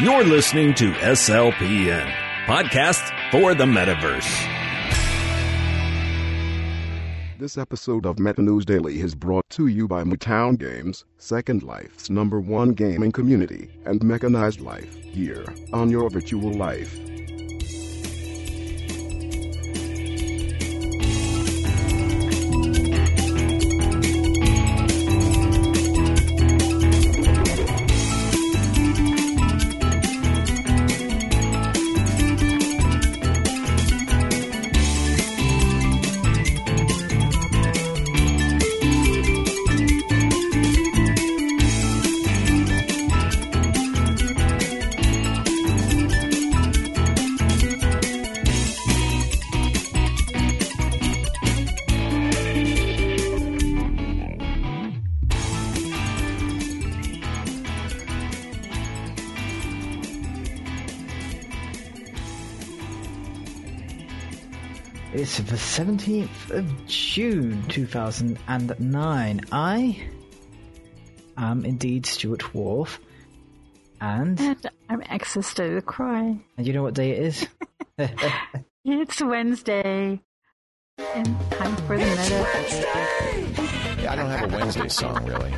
You're listening to SLPN, podcast for the metaverse. This episode of Meta News Daily is brought to you by Mootown Games, Second Life's number one gaming community, and Mechanized Life, here on your virtual life. It's the 17th of June 2009. I am indeed Stuart Wharf. And, And I'm Exista the Cry. and you know what day it is? It's Wednesday. And time for the meta. Yeah, I don't have a Wednesday song really.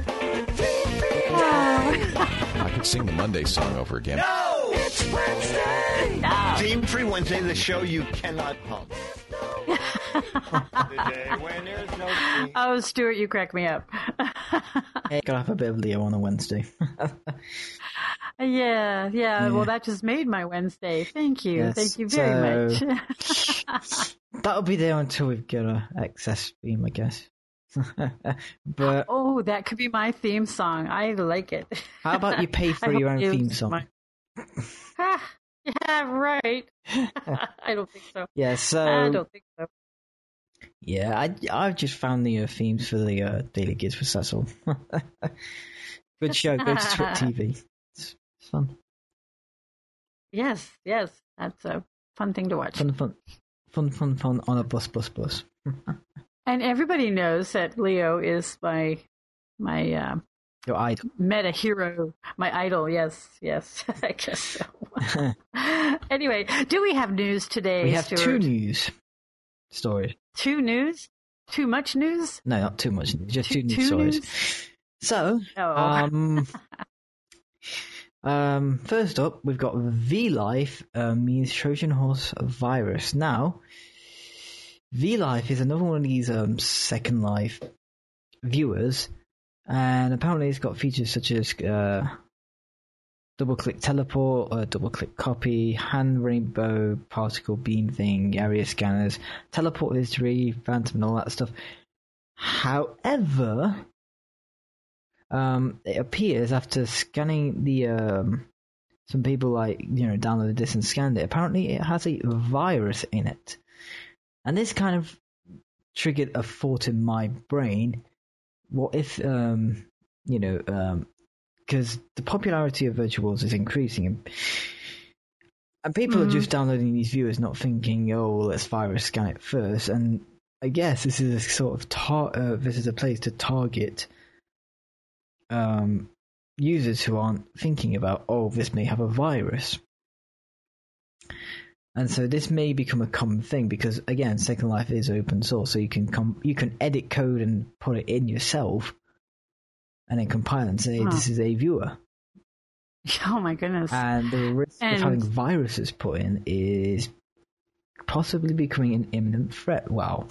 Ah. I could sing the Monday song over again. No! It's Wednesday! No. Theme Free Wednesday, the show you cannot pump. No. Oh, Stuart, you crack me up. Hey, Gotta have a bit of Leo on a Wednesday. yeah, yeah, Yeah. Well, that just made my Wednesday. Thank you. Yes, Thank you very so- much. That'll be there until we've got a excess theme, I guess. but oh, that could be my theme song. I like it. how about you pay I for your own theme song? my- Ah, yeah, right. I don't think so. Yeah, I don't think so. Yeah, I I've just found the uh, themes for the uh, daily gigs for Cecil. Good show. Go to Twit TV. It's, it's fun, Yes, yes, that's a fun thing to watch. fun, fun, fun, fun, fun on a bus, bus, bus. And everybody knows that Leo is my my uh, Your idol. meta hero, my idol. Yes, yes, I guess so. anyway, do we have news today? we have Stuart? two news stories. Two news? Too much news? No, not too much. news, Just Two- two news stories. news? So, Oh, um, um, first up, we've got V Life uh, means Trojan Horse virus. Now, V Life is another one of these um, Second Life viewers, and apparently it's got features such as uh, double click teleport, uh, double click copy, hand rainbow, particle beam thing, area scanners, teleport history, phantom, and all that stuff. However, um, it appears after scanning the um, some people like you know downloaded this and scanned it. Apparently, it has a virus in it, and this kind of triggered a thought in my brain: what if um, you know because the popularity of virtual worlds is increasing and and people are Mhm. just downloading these viewers not thinking oh let's virus scan it first. And i guess this is a sort of tar- uh, this is a place to target um, users who aren't thinking about oh this may have a virus. And so this may become a common thing because again second life is open source so you can com- you can edit code and put it in yourself and then compile and say Huh. this is a viewer Oh my goodness. and the risk of having viruses put in is possibly becoming an imminent threat. Well,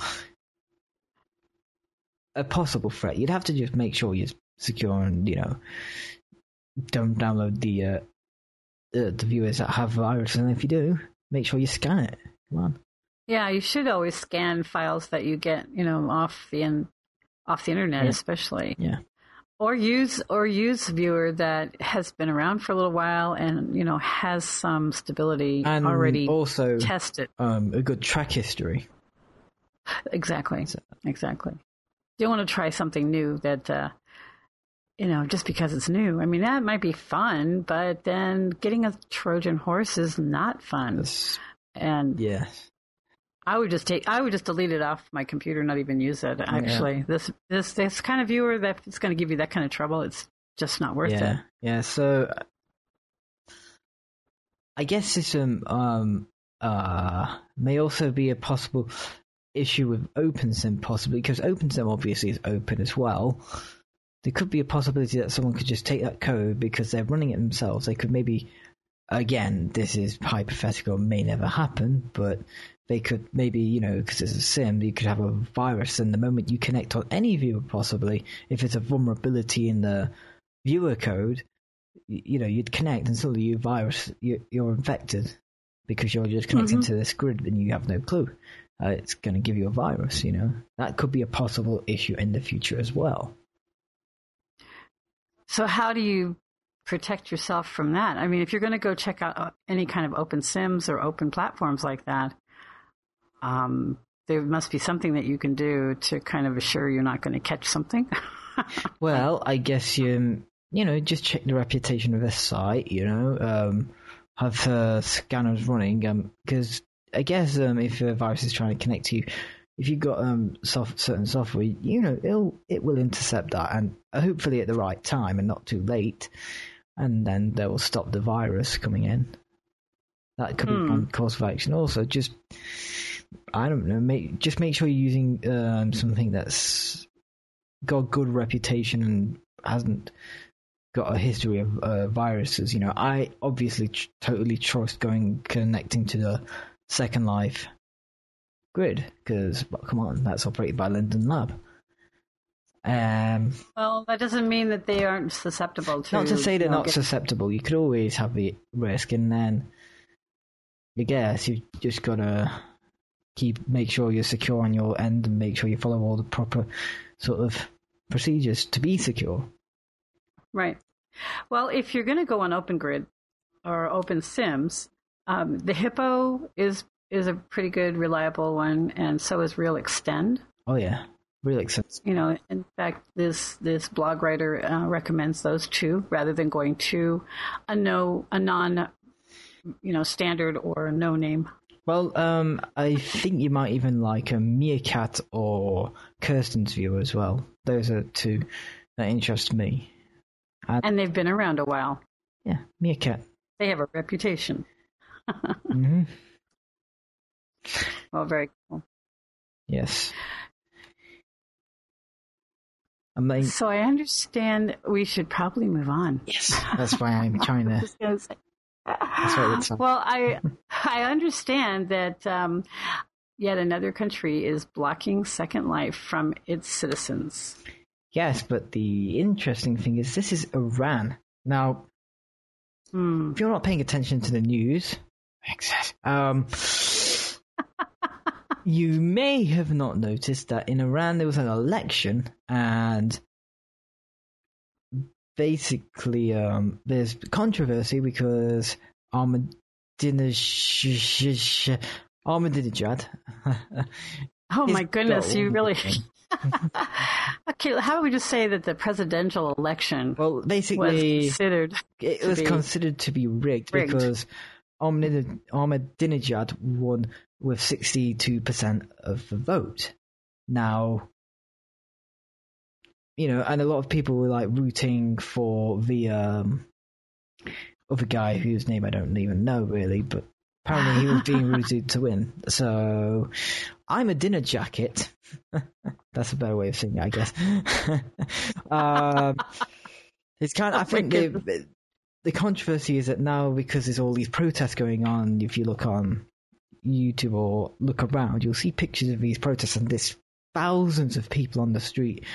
A possible threat. You'd have to just make sure you're secure and, you know, don't download the uh, the, the viewers that have viruses. And if you do, make sure you scan it. Come on. yeah, you should always scan files that you get, you know, off the in, off the internet, Yeah. especially. Yeah. Or use or use viewer that has been around for a little while and you know has some stability And already also tested. um, a good track history. Exactly. So- Exactly. You don't want to try something new that, uh, you know, just because it's new. I mean, that might be fun, but then getting a Trojan horse is not fun. That's- And Yes. I would just take, I would just delete it off my computer, not even use it. Actually, this this this kind of viewer that it's going to give you that kind of trouble, it's just not worth yeah. it. Yeah. So I guess this um, um uh may also be a possible issue with OpenSim possibly because OpenSim obviously is open as well. There could be a possibility that someone could just take that code because they're running it themselves. They could maybe, again, this is hypothetical, may never happen, but they could maybe, you know, because it's a sim, you could have a virus, and the moment you connect on any viewer, possibly, if it's a vulnerability in the viewer code, y- you know, you'd connect and suddenly you virus, you, you're infected because you're just connecting to this grid and you have no clue. Uh, it's going to give you a virus, you know. That could be a possible issue in the future as well. So how do you protect yourself from that? I mean, if you're going to go check out uh, any kind of open sims or open platforms like that, um, there must be something that you can do to kind of assure you're not going to catch something. Well, I guess you you know just check the reputation of this site. You know, um, have uh, scanners running because I guess um, if a virus is trying to connect to you, if you've got um soft, certain software, you know it'll it will intercept that and hopefully at the right time and not too late, and then they will stop the virus coming in. That could be Hmm. one course of action. Also, just I don't know, make just make sure you're using um, something that's got a good reputation and hasn't got a history of uh, viruses. You know, I obviously tr- totally trust going connecting to the Second Life grid because come on, that's operated by Linden Lab. Um, well, that doesn't mean that they aren't susceptible to. not to say they're you know, not get- susceptible. You could always have the risk, and then I guess you've just gotta keep make sure you're secure on your end and make sure you follow all the proper sort of procedures to be secure. Right. Well, if you're going to go on Open Grid or Open Sims, um, the Hippo is is a pretty good, reliable one, and so is realXtend. Oh yeah, realXtend. You know, in fact, this this blog writer uh, recommends those two rather than going to a no a non you know standard or no name. Well, um, I think you might even like a Meerkat or Kirsten's view as well. Those are two that interest me. And they've been around a while. Yeah, Meerkat. They have a reputation. hmm Well, very cool. Yes. So I understand we should probably move on. yes, that's why I'm trying to. Just gonna say- what it's- well, I I understand that um, yet another country is blocking Second Life from its citizens. Yes, but the interesting thing is this is Iran. Now, Hmm. if you're not paying attention to the news, um, you may have not noticed that in Iran there was an election and basically um, there's controversy because Ahmadinejad, Ahmadinejad Oh my goodness, you really. okay, how do we just say that the presidential election well, was basically considered? it was be considered to be rigged, rigged. because Ahmadinejad won with 62% of the vote. Now, you know, and a lot of people were like rooting for the um, other guy whose name I don't even know really, but apparently he was being rooted to win. So I'm a dinner jacket. That's a better way of saying it, I guess. um, it's kind of, I Oh my think the, the controversy is that now because there's all these protests going on, if you look on YouTube or look around, you'll see pictures of these protests and there's thousands of people on the street,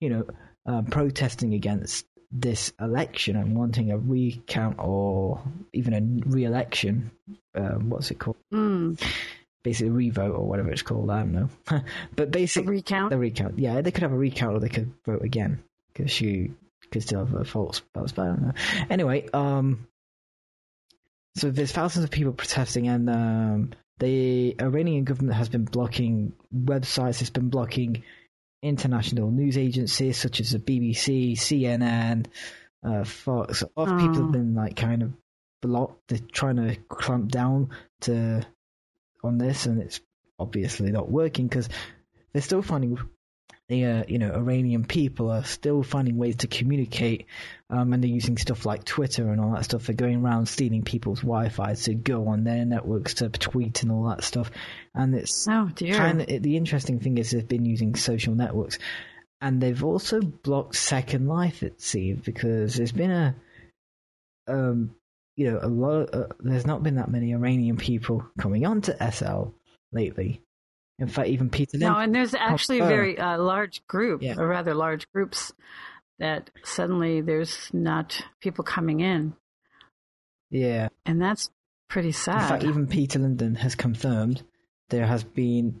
you know, um, protesting against this election and wanting a recount or even a re-election. Um, what's it called? Mm, Basically, revote or whatever it's called. I don't know. but a basically, recount. the recount. Yeah, they could have a recount or they could vote again because you could still have a false ballots. But I don't know. Anyway, um, so there's thousands of people protesting, and um, the Iranian government has been blocking websites. It's been blocking international news agencies such as the BBC, CNN, uh, Fox. A lot of people have been like kind of blocked. They're trying to clamp down to on this, and it's obviously not working because they're still finding the uh, you know Iranian people are still finding ways to communicate, um, and they're using stuff like Twitter and all that stuff. They're going around stealing people's Wi-Fi to go on their networks to tweet and all that stuff. And it's Oh dear. kind of the interesting thing is they've been using social networks, and they've also blocked Second Life. It seems because there's been a um you know a lot. uh, there's not been that many Iranian people coming onto SL lately. In fact, even Peter No, and there's actually a very uh, large group, Yeah. or rather large groups, that suddenly there's not people coming in, yeah. and that's pretty sad. In fact, even Peter Linden has confirmed there has been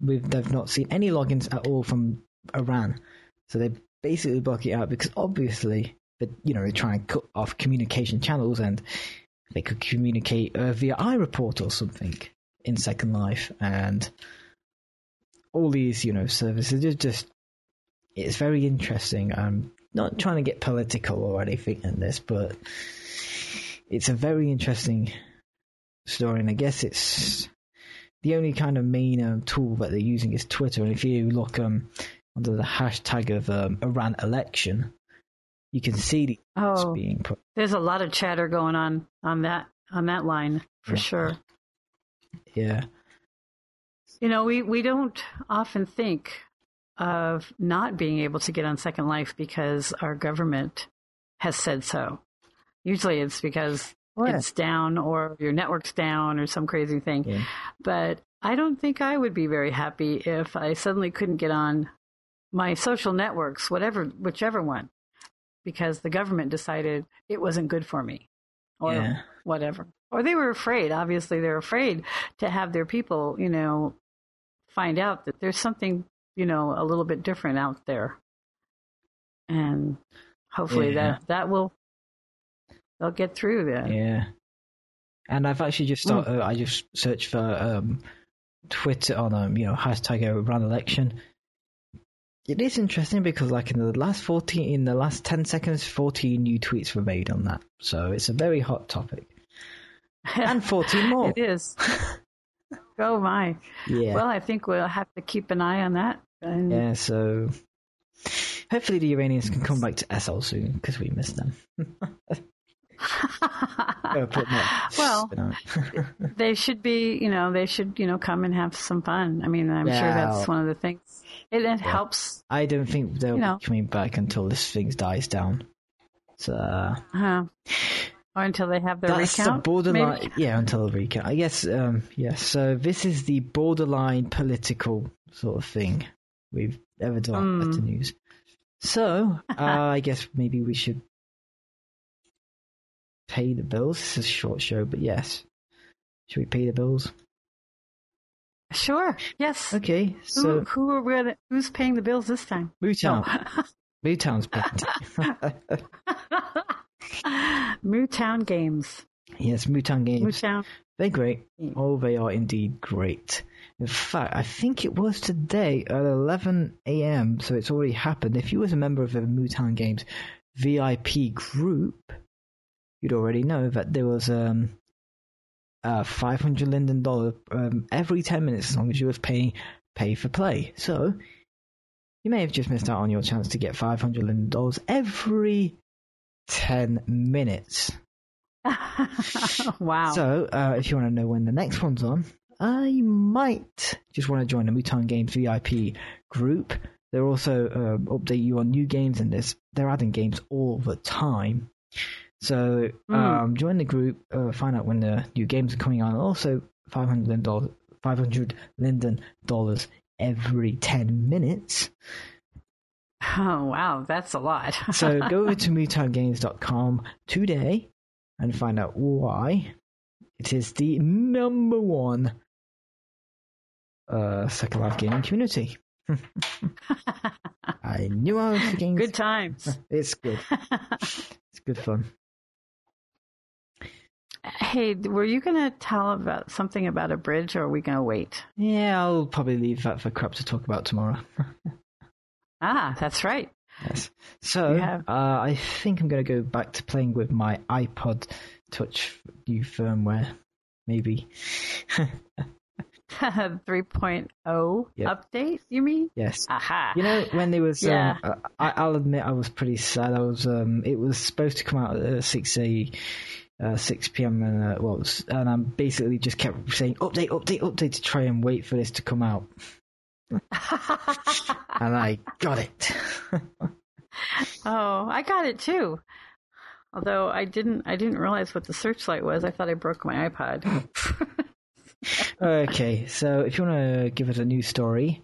we've they've not seen any logins at all from Iran, so they basically block it out because obviously, but you know, they try and cut off communication channels and they could communicate uh, via iReport or something in Second Life and all these you know services. It's just it's very interesting. I'm not trying to get political or anything in this, but it's a very interesting story, and I guess it's the only kind of main um, tool that they're using is Twitter. And if you look um, under the hashtag of um, Iran election, you can see the oh, being put. there's a lot of chatter going on on that on that line for Yeah. sure. Yeah, You know, we, we don't often think of not being able to get on Second Life because our government has said so. Usually it's because yeah. it's down or your network's down or some crazy thing. Yeah. But I don't think I would be very happy if I suddenly couldn't get on my social networks, whatever, whichever one, because the government decided it wasn't good for me or Yeah. whatever. Or they were afraid. Obviously, they're afraid to have their people, you know, find out that there's something, you know, a little bit different out there. And hopefully Yeah. that that will they'll get through that. yeah. And I've actually just Hmm. started. I just searched for um, Twitter on um, you know hashtag Iran election. It is interesting because like in the last fourteen, in the last ten seconds, fourteen new tweets were made on that. So it's a very hot topic, and fourteen more. it is. oh my. Yeah. Well, I think we'll have to keep an eye on that. And Yeah, so hopefully the Iranians can come back to SL soon because we miss them. Gotta put that well, spin on it. they should be, you know, they should, you know, come and have some fun. I mean, I'm sure Yeah. that's one of the things. It, it helps, I don't think they'll You know. be coming back until this thing dies down. So uh, huh? Or until they have their that's recount. the borderline. maybe? Yeah, until the recount. I guess. Um, yeah. So this is the borderline political sort of thing we've ever done Mm. at the news. So uh, I guess maybe we should pay the bills. This is a short show, but yes. Should we pay the bills? Sure. Yes. Okay, Who, so who are we gonna, who's paying the bills this time? Mootown. No. Mootown's paying. Mootown Games. yes, Mootown Games. Mootown. They're great. Oh, they are indeed great. In fact, I think it was today at 11 a.m., so it's already happened. If you was a member of the Mootown Games VIP group, you'd already know that there was um, a 500 Linden dollar um, every 10 minutes as long as you was paying pay for play. So you may have just missed out on your chance to get 500 Linden dollars every 10 minutes. wow. So, uh, if you want to know when the next one's on, I might just want to join the Mootown Games VIP group. They'll also uh, update you on new games and this. They're adding games all the time. So, Mm. um, join the group, uh, find out when the new games are coming on. Also, five hundred dollars, five hundred Linden dollars every ten minutes. Oh, wow. That's a lot. So go over to MootownGames.com today and find out why it is the number one uh, Second Life gaming community. I knew I was getting Good times. It's good. It's good fun. hey, were you going to tell about something about a bridge or are we going to wait? Yeah, I'll probably leave that for crap to talk about tomorrow. Ah, that's right. yes. So have- uh, I think I'm going to go back to playing with my iPod Touch new firmware. Maybe. 3.0 Yep. update, you mean? Yes. Aha. You know, when there was, Yeah. um, uh, I, I'll admit I was pretty sad. I was, um, it was supposed to come out at six a, uh, six p.m. and uh, well, and I basically just kept saying update, update, update to try and wait for this to come out, and I got it. oh, I got it too. Although I didn't, I didn't realize what the searchlight was. I thought I broke my iPod. okay, so if you want to give us a new story,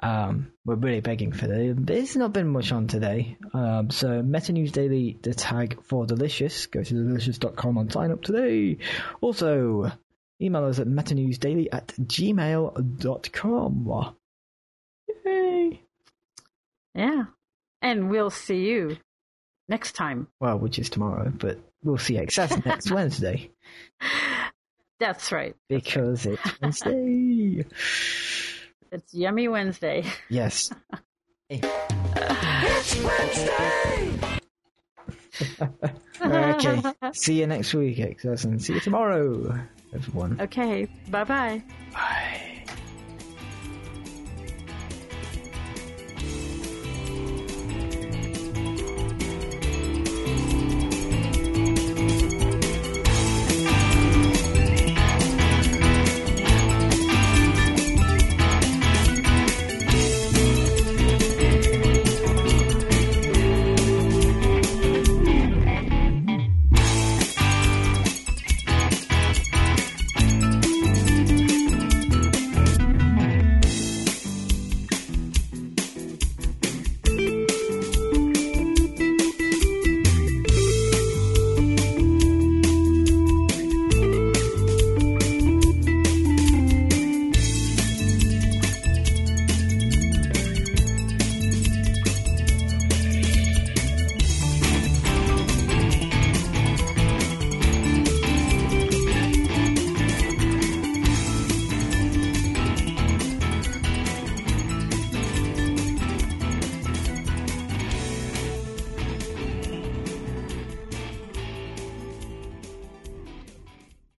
um, we're really begging for that. There's not been much on today. Um, so Meta News Daily, the tag for Delicious. Go to delicious.com and sign up today. Also, email us at metanewsdaily at gmail.com. Yay! yeah. And we'll see you next time. Well, which is tomorrow, but we'll see Excess next Wednesday That's right. because it's Wednesday. It's Yummy Wednesday. Yes. Wednesday. Okay. See you next week, Excess, and see you tomorrow, everyone. Okay. Bye bye. Bye.